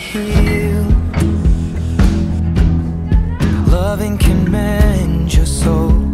heal. Loving can mend your soul.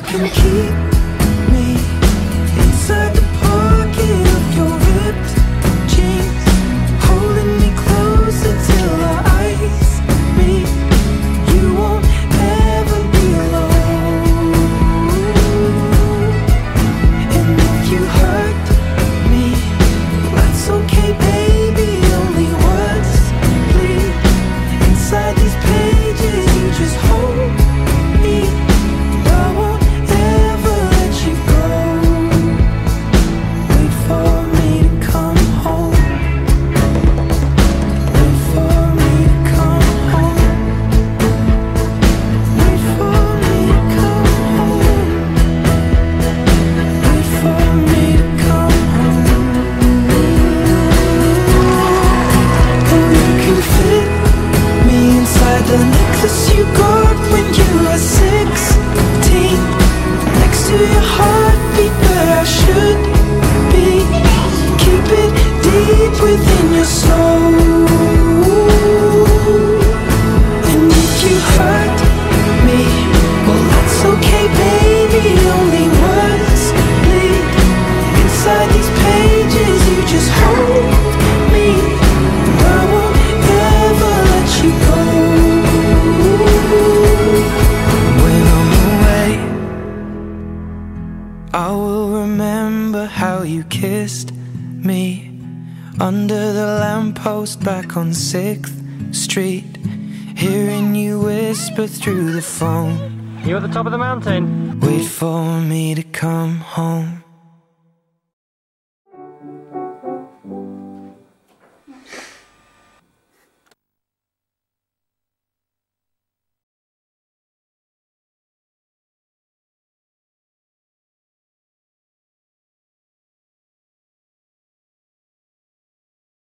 You can keep me inside the I will be hurt me, well that's okay, baby. Only words bleed inside these pages you just hold me. I will never let you go. No way i remember how you kissed me under the lamppost back on 6th Street. Hearing you whisper through the phone. You're at the top of the mountain? Wait for me to come home.